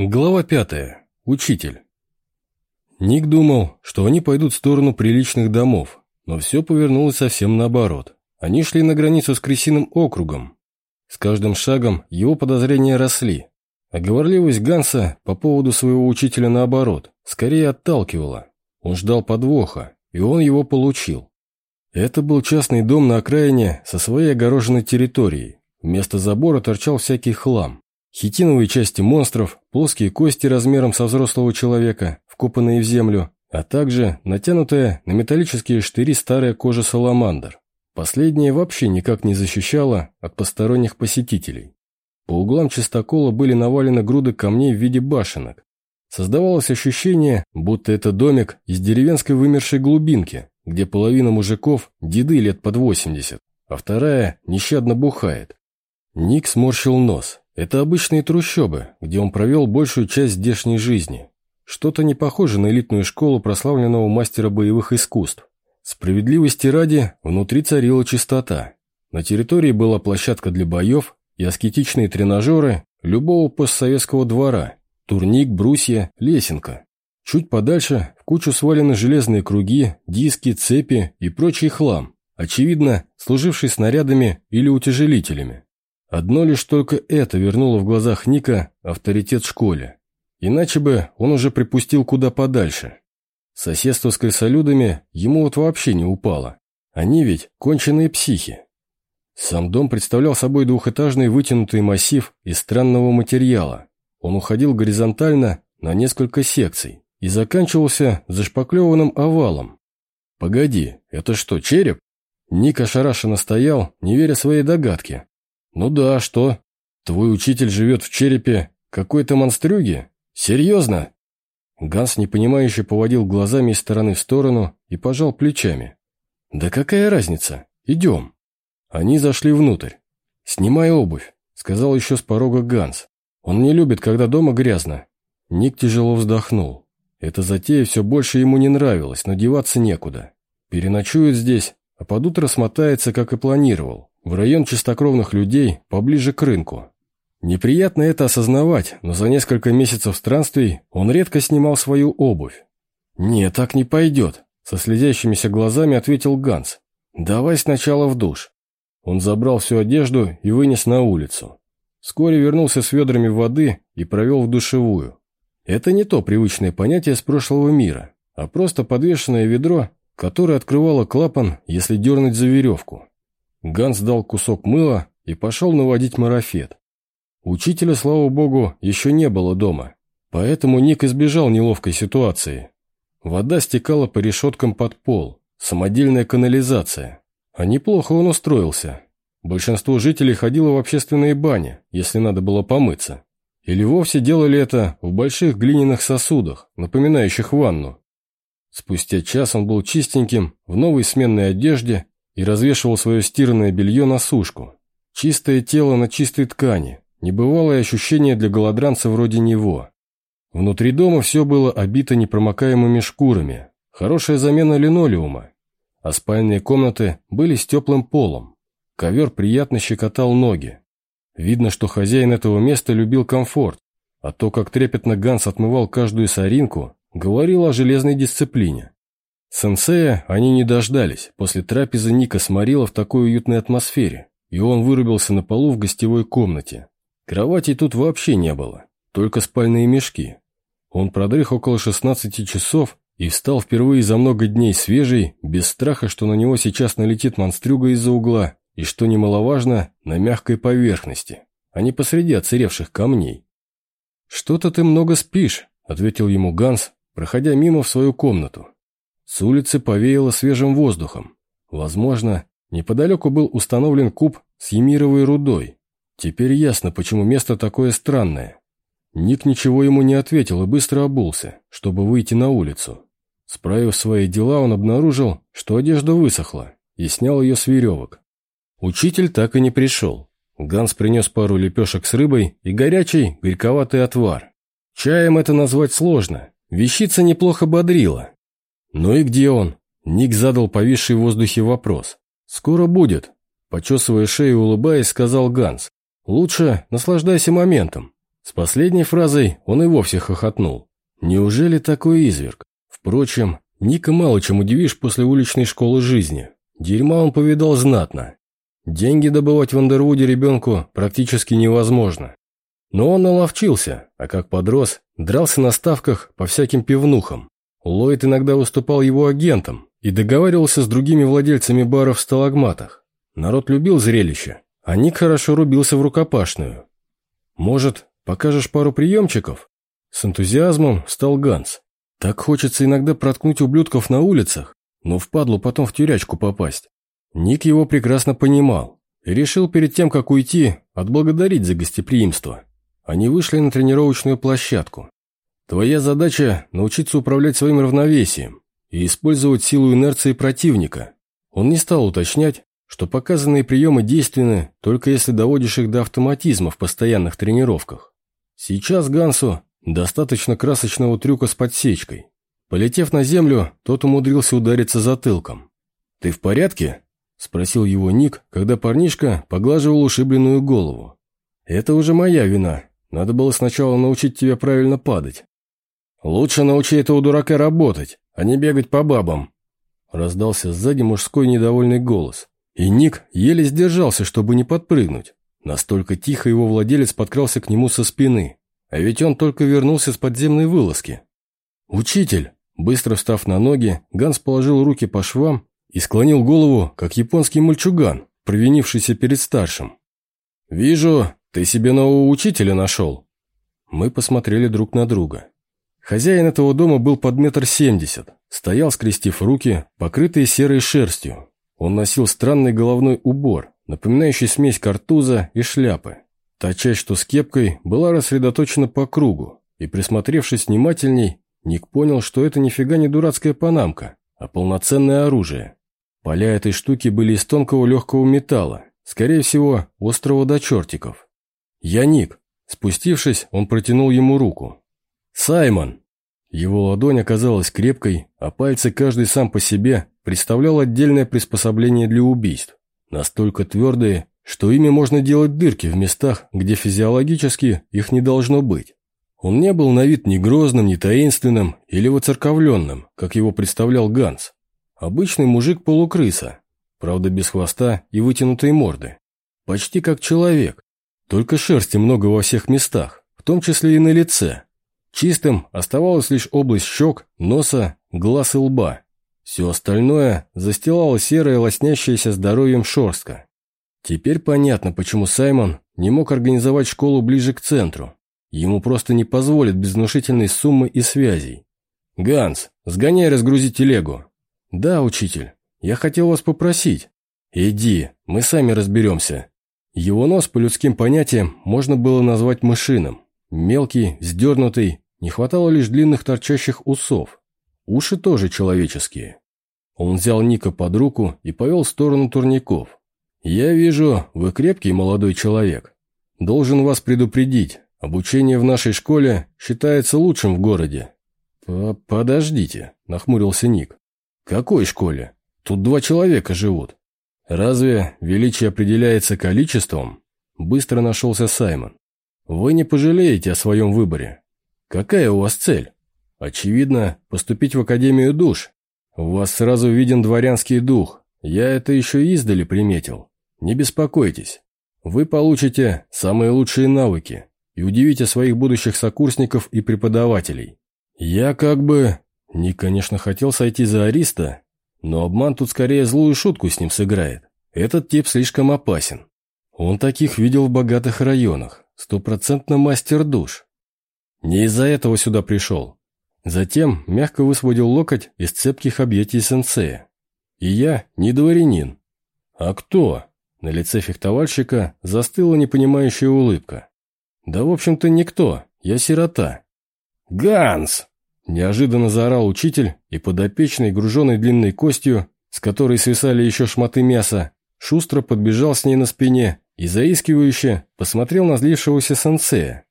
Глава пятая. Учитель. Ник думал, что они пойдут в сторону приличных домов, но все повернулось совсем наоборот. Они шли на границу с Крысиным округом. С каждым шагом его подозрения росли. А говорливость Ганса по поводу своего учителя наоборот, скорее отталкивала. Он ждал подвоха, и он его получил. Это был частный дом на окраине со своей огороженной территорией. Вместо забора торчал всякий хлам. Хитиновые части монстров, плоские кости размером со взрослого человека, вкопанные в землю, а также натянутая на металлические штыри старая кожа саламандр. Последняя вообще никак не защищала от посторонних посетителей. По углам чистокола были навалены груды камней в виде башенок. Создавалось ощущение, будто это домик из деревенской вымершей глубинки, где половина мужиков – деды лет под 80, а вторая нещадно бухает. Ник сморщил нос. Это обычные трущобы, где он провел большую часть здешней жизни. Что-то не похоже на элитную школу прославленного мастера боевых искусств. Справедливости ради, внутри царила чистота. На территории была площадка для боев и аскетичные тренажеры любого постсоветского двора, турник, брусья, лесенка. Чуть подальше в кучу свалены железные круги, диски, цепи и прочий хлам, очевидно, служивший снарядами или утяжелителями. Одно лишь только это вернуло в глазах Ника авторитет школе. Иначе бы он уже припустил куда подальше. Соседство с крысолюдами ему вот вообще не упало. Они ведь конченые психи. Сам дом представлял собой двухэтажный вытянутый массив из странного материала. Он уходил горизонтально на несколько секций и заканчивался зашпаклеванным овалом. «Погоди, это что, череп?» Ник ошарашенно стоял, не веря своей догадке. «Ну да, что? Твой учитель живет в черепе какой-то монстрюги? Серьезно?» Ганс непонимающе поводил глазами из стороны в сторону и пожал плечами. «Да какая разница? Идем». Они зашли внутрь. «Снимай обувь», — сказал еще с порога Ганс. «Он не любит, когда дома грязно». Ник тяжело вздохнул. Эта затея все больше ему не нравилась, но деваться некуда. Переночует здесь, а под утро смотается, как и планировал в район чистокровных людей, поближе к рынку. Неприятно это осознавать, но за несколько месяцев странствий он редко снимал свою обувь. «Не, так не пойдет», — со слезящимися глазами ответил Ганс. «Давай сначала в душ». Он забрал всю одежду и вынес на улицу. Вскоре вернулся с ведрами воды и провел в душевую. Это не то привычное понятие с прошлого мира, а просто подвешенное ведро, которое открывало клапан, если дернуть за веревку. Ганс дал кусок мыла и пошел наводить марафет. Учителя, слава богу, еще не было дома, поэтому Ник избежал неловкой ситуации. Вода стекала по решеткам под пол, самодельная канализация. А неплохо он устроился. Большинство жителей ходило в общественные бани, если надо было помыться. Или вовсе делали это в больших глиняных сосудах, напоминающих ванну. Спустя час он был чистеньким, в новой сменной одежде и развешивал свое стиранное белье на сушку. Чистое тело на чистой ткани, небывалое ощущение для голодранца вроде него. Внутри дома все было обито непромокаемыми шкурами, хорошая замена линолеума, а спальные комнаты были с теплым полом. Ковер приятно щекотал ноги. Видно, что хозяин этого места любил комфорт, а то, как трепетно Ганс отмывал каждую соринку, говорило о железной дисциплине. Сенсея они не дождались. После трапезы Ника сморила в такой уютной атмосфере, и он вырубился на полу в гостевой комнате. Кроватей тут вообще не было, только спальные мешки. Он продрых около 16 часов и встал впервые за много дней свежий, без страха, что на него сейчас налетит монстрюга из-за угла, и, что немаловажно, на мягкой поверхности, а не посреди оцаревших камней. «Что-то ты много спишь», — ответил ему Ганс, проходя мимо в свою комнату. С улицы повеяло свежим воздухом. Возможно, неподалеку был установлен куб с емировой рудой. Теперь ясно, почему место такое странное. Ник ничего ему не ответил и быстро обулся, чтобы выйти на улицу. Справив свои дела, он обнаружил, что одежда высохла, и снял ее с веревок. Учитель так и не пришел. Ганс принес пару лепешек с рыбой и горячий, горьковатый отвар. Чаем это назвать сложно. Вещица неплохо бодрила, «Ну и где он?» Ник задал повисший в воздухе вопрос. «Скоро будет», – почесывая шею и улыбаясь, сказал Ганс. «Лучше наслаждайся моментом. С последней фразой он и вовсе хохотнул. Неужели такой изверг? Впрочем, Ника мало чем удивишь после уличной школы жизни. Дерьма он повидал знатно. Деньги добывать в Андервуде ребенку практически невозможно. Но он наловчился, а как подрос, дрался на ставках по всяким пивнухам. Ллойд иногда выступал его агентом и договаривался с другими владельцами баров в сталагматах. Народ любил зрелище, а Ник хорошо рубился в рукопашную. «Может, покажешь пару приемчиков?» С энтузиазмом стал Ганс. «Так хочется иногда проткнуть ублюдков на улицах, но впадлу потом в тюрячку попасть». Ник его прекрасно понимал и решил перед тем, как уйти, отблагодарить за гостеприимство. Они вышли на тренировочную площадку. Твоя задача – научиться управлять своим равновесием и использовать силу инерции противника. Он не стал уточнять, что показанные приемы действенны, только если доводишь их до автоматизма в постоянных тренировках. Сейчас Гансу достаточно красочного трюка с подсечкой. Полетев на землю, тот умудрился удариться затылком. «Ты в порядке?» – спросил его Ник, когда парнишка поглаживал ушибленную голову. «Это уже моя вина», надо было сначала научить тебя правильно падать. Лучше научи этого дурака работать, а не бегать по бабам. Раздался сзади мужской недовольный голос. И Ник еле сдержался, чтобы не подпрыгнуть. Настолько тихо его владелец подкрался к нему со спины. А ведь он только вернулся с подземной вылазки. «Учитель!» Быстро встав на ноги, Ганс положил руки по швам и склонил голову, как японский мальчуган, провинившийся перед старшим. «Вижу, «Ты себе нового учителя нашел?» Мы посмотрели друг на друга. Хозяин этого дома был под метр семьдесят, стоял, скрестив руки, покрытые серой шерстью. Он носил странный головной убор, напоминающий смесь картуза и шляпы. Та часть, что с кепкой, была рассредоточена по кругу, и, присмотревшись внимательней, Ник понял, что это нифига не дурацкая панамка, а полноценное оружие. Поля этой штуки были из тонкого легкого металла, скорее всего, острого до чертиков. «Я Ник». Спустившись, он протянул ему руку. «Саймон!» Его ладонь оказалась крепкой, а пальцы каждый сам по себе представлял отдельное приспособление для убийств. Настолько твердые, что ими можно делать дырки в местах, где физиологически их не должно быть. Он не был на вид ни грозным, ни таинственным или воцерковленным, как его представлял Ганс. Обычный мужик-полукрыса, правда без хвоста и вытянутой морды. Почти как человек, только шерсти много во всех местах, в том числе и на лице. Чистым оставалась лишь область щек, носа, глаз и лба. Все остальное застилало серая, лоснящаяся здоровьем шерстка. Теперь понятно, почему Саймон не мог организовать школу ближе к центру. Ему просто не позволят без внушительной суммы и связей. «Ганс, сгоняй разгрузи телегу». «Да, учитель, я хотел вас попросить». «Иди, мы сами разберемся», его нос по людским понятиям можно было назвать мышиным. Мелкий, сдернутый, не хватало лишь длинных торчащих усов. Уши тоже человеческие. Он взял Ника под руку и повел в сторону турников. «Я вижу, вы крепкий молодой человек. Должен вас предупредить, обучение в нашей школе считается лучшим в городе». «Подождите», – нахмурился Ник. «Какой школе? Тут два человека живут. «Разве величие определяется количеством?» Быстро нашелся Саймон. «Вы не пожалеете о своем выборе. Какая у вас цель? Очевидно, поступить в Академию душ. У вас сразу виден дворянский дух. Я это еще издали приметил. Не беспокойтесь. Вы получите самые лучшие навыки и удивите своих будущих сокурсников и преподавателей. Я как бы... Не, конечно, хотел сойти за Ариста, но обман тут скорее злую шутку с ним сыграет. Этот тип слишком опасен. Он таких видел в богатых районах. Стопроцентно мастер душ. Не из-за этого сюда пришел. Затем мягко высвободил локоть из цепких объятий сенсея. И я не дворянин. А кто? На лице фехтовальщика застыла непонимающая улыбка. Да, в общем-то, никто. Я сирота. «Ганс!» Неожиданно заорал учитель, и подопечный, груженный длинной костью, с которой свисали еще шматы мяса, шустро подбежал с ней на спине и заискивающе посмотрел на злившегося сенсея.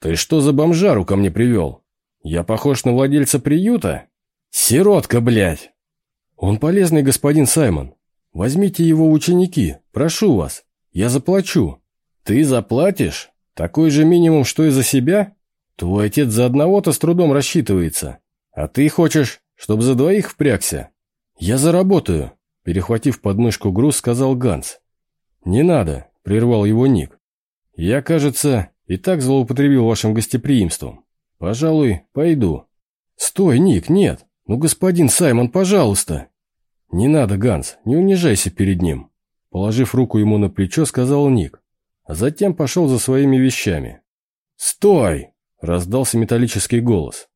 «Ты что за бомжару ко мне привел? Я похож на владельца приюта? Сиротка, блядь!» «Он полезный господин Саймон. Возьмите его ученики, прошу вас. Я заплачу». «Ты заплатишь? Такой же минимум, что и за себя? Твой отец за одного-то с трудом рассчитывается. А ты хочешь, чтобы за двоих впрягся? Я заработаю, перехватив подмышку груз, сказал Ганс. Не надо, прервал его Ник. Я, кажется, и так злоупотребил вашим гостеприимством. Пожалуй, пойду. Стой, Ник, нет. Ну, господин Саймон, пожалуйста. Не надо, Ганс, не унижайся перед ним. Положив руку ему на плечо, сказал Ник, а затем пошел за своими вещами. «Стой!» – раздался металлический голос.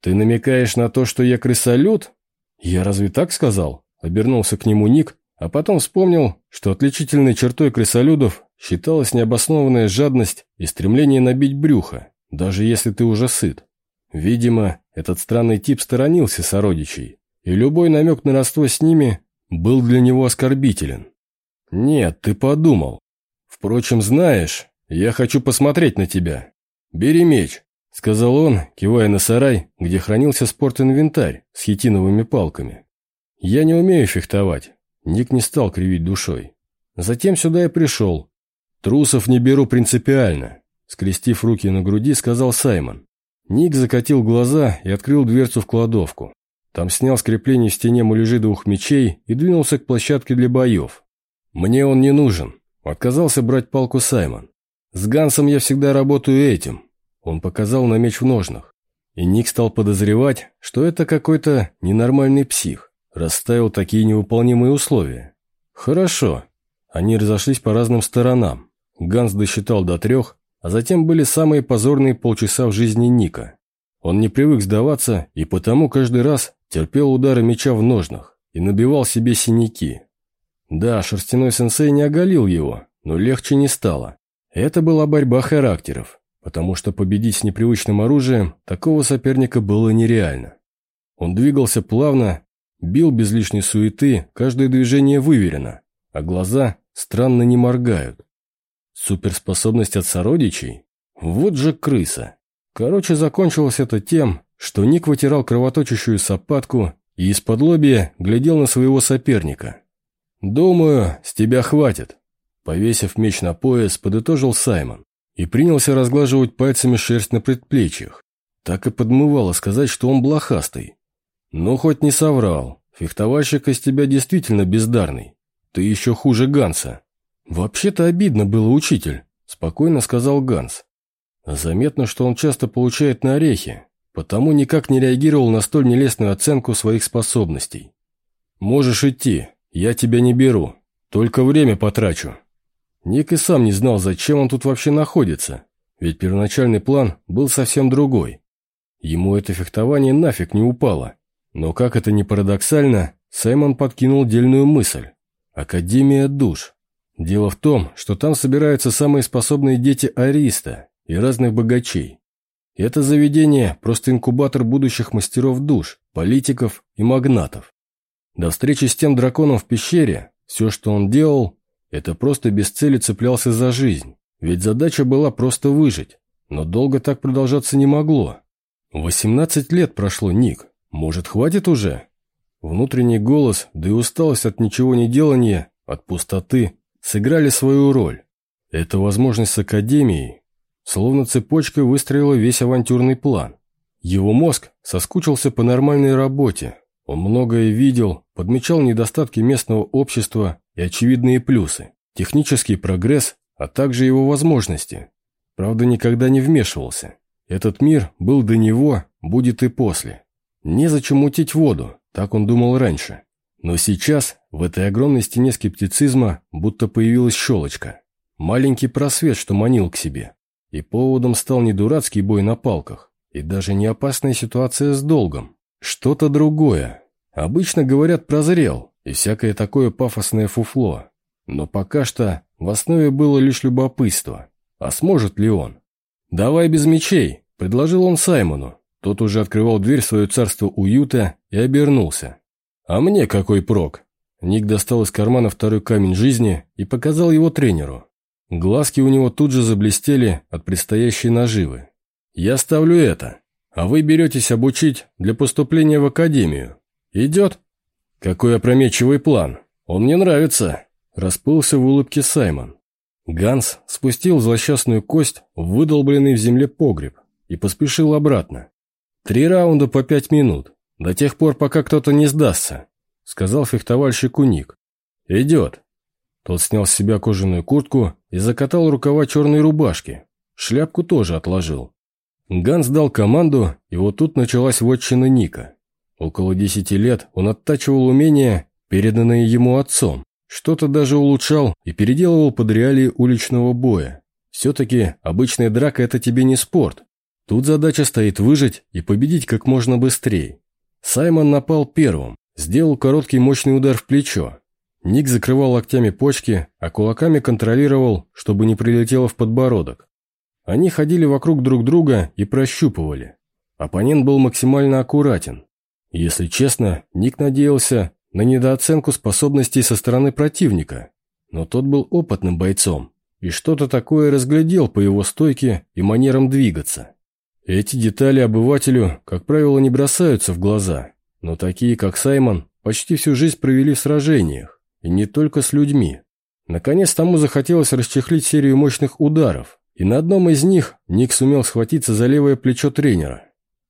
«Ты намекаешь на то, что я крысолют?» «Я разве так сказал?» – обернулся к нему Ник, а потом вспомнил, что отличительной чертой крысолюдов считалась необоснованная жадность и стремление набить брюхо, даже если ты уже сыт. Видимо, этот странный тип сторонился сородичей, и любой намек на родство с ними был для него оскорбителен. «Нет, ты подумал. Впрочем, знаешь, я хочу посмотреть на тебя. Бери меч», — сказал он, кивая на сарай, где хранился спортинвентарь с хитиновыми палками. «Я не умею фехтовать». Ник не стал кривить душой. Затем сюда и пришел. «Трусов не беру принципиально», — скрестив руки на груди, сказал Саймон. Ник закатил глаза и открыл дверцу в кладовку. Там снял с крепления в стене муляжи двух мечей и двинулся к площадке для боев. «Мне он не нужен», — отказался брать палку Саймон. «С Гансом я всегда работаю этим», — он показал на меч в ножнах. И Ник стал подозревать, что это какой-то ненормальный псих, расставил такие невыполнимые условия. «Хорошо». Они разошлись по разным сторонам. Ганс досчитал до трех, а затем были самые позорные полчаса в жизни Ника. Он не привык сдаваться и потому каждый раз терпел удары меча в ножнах и набивал себе синяки. Да, шерстяной сенсей не оголил его, но легче не стало. Это была борьба характеров, потому что победить с непривычным оружием такого соперника было нереально. Он двигался плавно, бил без лишней суеты, каждое движение выверено, а глаза странно не моргают. Суперспособность от сородичей? Вот же крыса. Короче, закончилось это тем, что Ник вытирал кровоточащую сапатку и из-под глядел на своего соперника. «Думаю, с тебя хватит», — повесив меч на пояс, подытожил Саймон и принялся разглаживать пальцами шерсть на предплечьях. Так и подмывало сказать, что он блохастый. «Ну, хоть не соврал. Фехтовальщик из тебя действительно бездарный. Ты еще хуже Ганса». «Вообще-то обидно было, учитель», — спокойно сказал Ганс. Заметно, что он часто получает на орехи, потому никак не реагировал на столь нелестную оценку своих способностей. «Можешь идти», «Я тебя не беру, только время потрачу». Ник и сам не знал, зачем он тут вообще находится, ведь первоначальный план был совсем другой. Ему это фехтование нафиг не упало. Но как это ни парадоксально, Саймон подкинул дельную мысль. Академия душ. Дело в том, что там собираются самые способные дети Ариста и разных богачей. Это заведение – просто инкубатор будущих мастеров душ, политиков и магнатов. До встречи с тем драконом в пещере все, что он делал, это просто без цели цеплялся за жизнь. Ведь задача была просто выжить. Но долго так продолжаться не могло. Восемнадцать лет прошло, Ник. Может, хватит уже? Внутренний голос, да и усталость от ничего не делания, от пустоты, сыграли свою роль. Эта возможность с Академией словно цепочкой выстроила весь авантюрный план. Его мозг соскучился по нормальной работе, он многое видел, подмечал недостатки местного общества и очевидные плюсы, технический прогресс, а также его возможности. Правда, никогда не вмешивался. Этот мир был до него, будет и после. Незачем мутить воду, так он думал раньше. Но сейчас в этой огромной стене скептицизма будто появилась щелочка. Маленький просвет, что манил к себе. И поводом стал не дурацкий бой на палках, и даже не опасная ситуация с долгом, что-то другое. Обычно говорят «прозрел» и всякое такое пафосное фуфло. Но пока что в основе было лишь любопытство. А сможет ли он? «Давай без мечей», — предложил он Саймону. Тот уже открывал дверь в свое царство уюта и обернулся. «А мне какой прок?» Ник достал из кармана второй камень жизни и показал его тренеру. Глазки у него тут же заблестели от предстоящей наживы. «Я ставлю это а вы беретесь обучить для поступления в академию. Идет? Какой опрометчивый план. Он мне нравится. Расплылся в улыбке Саймон. Ганс спустил злосчастную кость в выдолбленный в земле погреб и поспешил обратно. «Три раунда по пять минут, до тех пор, пока кто-то не сдастся», сказал фехтовальщику Ник. «Идет». Тот снял с себя кожаную куртку и закатал рукава черной рубашки. Шляпку тоже отложил. Ганс дал команду, и вот тут началась вотчина Ника. Около десяти лет он оттачивал умения, переданные ему отцом. Что-то даже улучшал и переделывал под реалии уличного боя. Все-таки обычная драка – это тебе не спорт. Тут задача стоит выжить и победить как можно быстрее. Саймон напал первым, сделал короткий мощный удар в плечо. Ник закрывал локтями почки, а кулаками контролировал, чтобы не прилетело в подбородок. Они ходили вокруг друг друга и прощупывали. Оппонент был максимально аккуратен. Если честно, Ник надеялся на недооценку способностей со стороны противника, но тот был опытным бойцом и что-то такое разглядел по его стойке и манерам двигаться. Эти детали обывателю, как правило, не бросаются в глаза, но такие, как Саймон, почти всю жизнь провели в сражениях, и не только с людьми. Наконец тому захотелось расчехлить серию мощных ударов, и на одном из них Ник сумел схватиться за левое плечо тренера.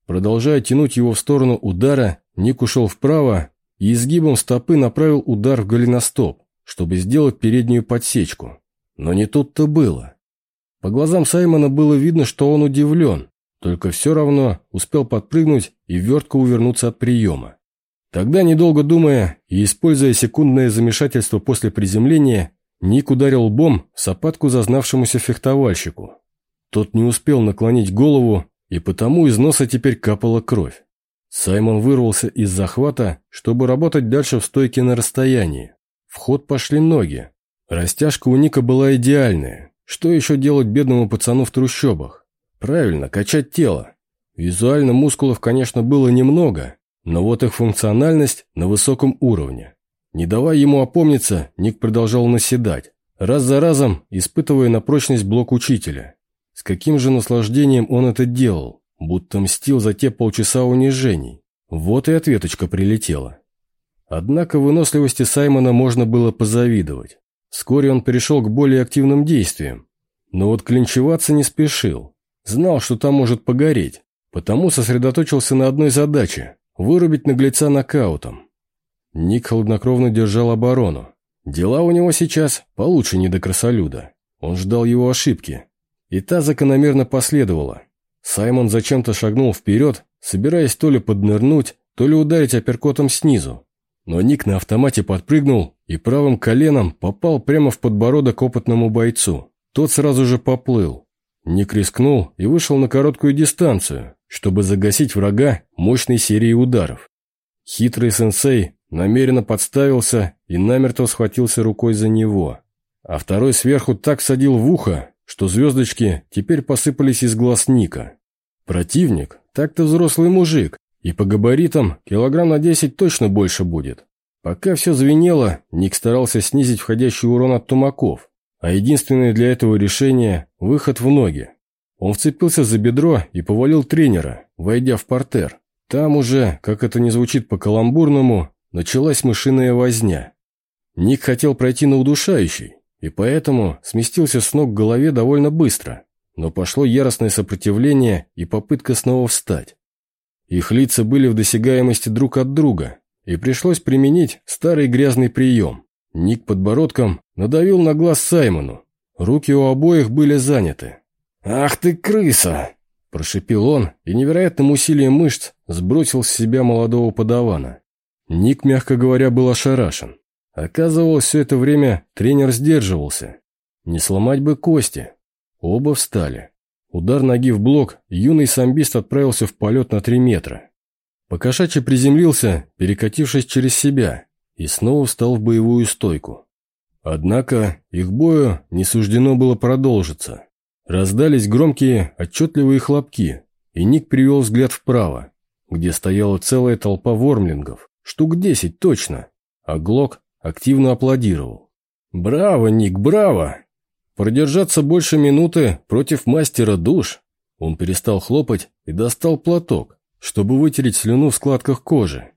Продолжая тянуть его в сторону удара, Ник ушел вправо и изгибом стопы направил удар в голеностоп, чтобы сделать переднюю подсечку. Но не тут-то было. По глазам Саймона было видно, что он удивлен, только все равно успел подпрыгнуть и вертко увернуться от приема. Тогда, недолго думая и используя секундное замешательство после приземления, Ник ударил лбом в сапатку зазнавшемуся фехтовальщику. Тот не успел наклонить голову, и потому из носа теперь капала кровь. Саймон вырвался из захвата, чтобы работать дальше в стойке на расстоянии. В ход пошли ноги. Растяжка у Ника была идеальная. Что еще делать бедному пацану в трущобах? Правильно, качать тело. Визуально мускулов, конечно, было немного, но вот их функциональность на высоком уровне. Не давая ему опомниться, Ник продолжал наседать, раз за разом испытывая на прочность блок учителя. С каким же наслаждением он это делал, будто мстил за те полчаса унижений. Вот и ответочка прилетела. Однако выносливости Саймона можно было позавидовать. Вскоре он перешел к более активным действиям, но вот клинчеваться не спешил. Знал, что там может погореть, потому сосредоточился на одной задаче – вырубить наглеца нокаутом. Ник хладнокровно держал оборону. Дела у него сейчас получше не до красолюда. Он ждал его ошибки. И та закономерно последовала. Саймон зачем-то шагнул вперед, собираясь то ли поднырнуть, то ли ударить апперкотом снизу. Но Ник на автомате подпрыгнул и правым коленом попал прямо в подбородок опытному бойцу. Тот сразу же поплыл. Ник рискнул и вышел на короткую дистанцию, чтобы загасить врага мощной серией ударов. Хитрый сенсей намеренно подставился и намертво схватился рукой за него, а второй сверху так садил в ухо, что звездочки теперь посыпались из глаз Ника. Противник так-то взрослый мужик, и по габаритам килограмм на десять точно больше будет. Пока все звенело, Ник старался снизить входящий урон от тумаков, а единственное для этого решение – выход в ноги. Он вцепился за бедро и повалил тренера, войдя в портер. Там уже, как это не звучит по-каламбурному, началась мышиная возня. Ник хотел пройти на удушающий, и поэтому сместился с ног к голове довольно быстро, но пошло яростное сопротивление и попытка снова встать. Их лица были в досягаемости друг от друга, и пришлось применить старый грязный прием. Ник подбородком надавил на глаз Саймону. Руки у обоих были заняты. «Ах ты, крыса!» – прошипел он и невероятным усилием мышц сбросил с себя молодого подавана. Ник, мягко говоря, был ошарашен. Оказывалось, все это время тренер сдерживался. Не сломать бы кости. Оба встали. Удар ноги в блок, юный самбист отправился в полет на три метра. Покошачий приземлился, перекатившись через себя, и снова встал в боевую стойку. Однако их бою не суждено было продолжиться. Раздались громкие, отчетливые хлопки, и Ник привел взгляд вправо, где стояла целая толпа вормлингов, штук десять точно, а Глок активно аплодировал. «Браво, Ник, браво! Продержаться больше минуты против мастера душ!» Он перестал хлопать и достал платок, чтобы вытереть слюну в складках кожи.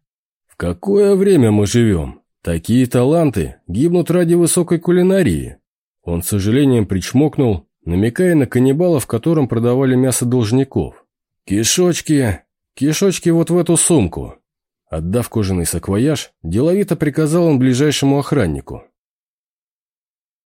Какое время мы живем? Такие таланты гибнут ради высокой кулинарии. Он с сожалением причмокнул, намекая на каннибала, в котором продавали мясо должников. «Кишочки! Кишочки вот в эту сумку!» Отдав кожаный саквояж, деловито приказал он ближайшему охраннику.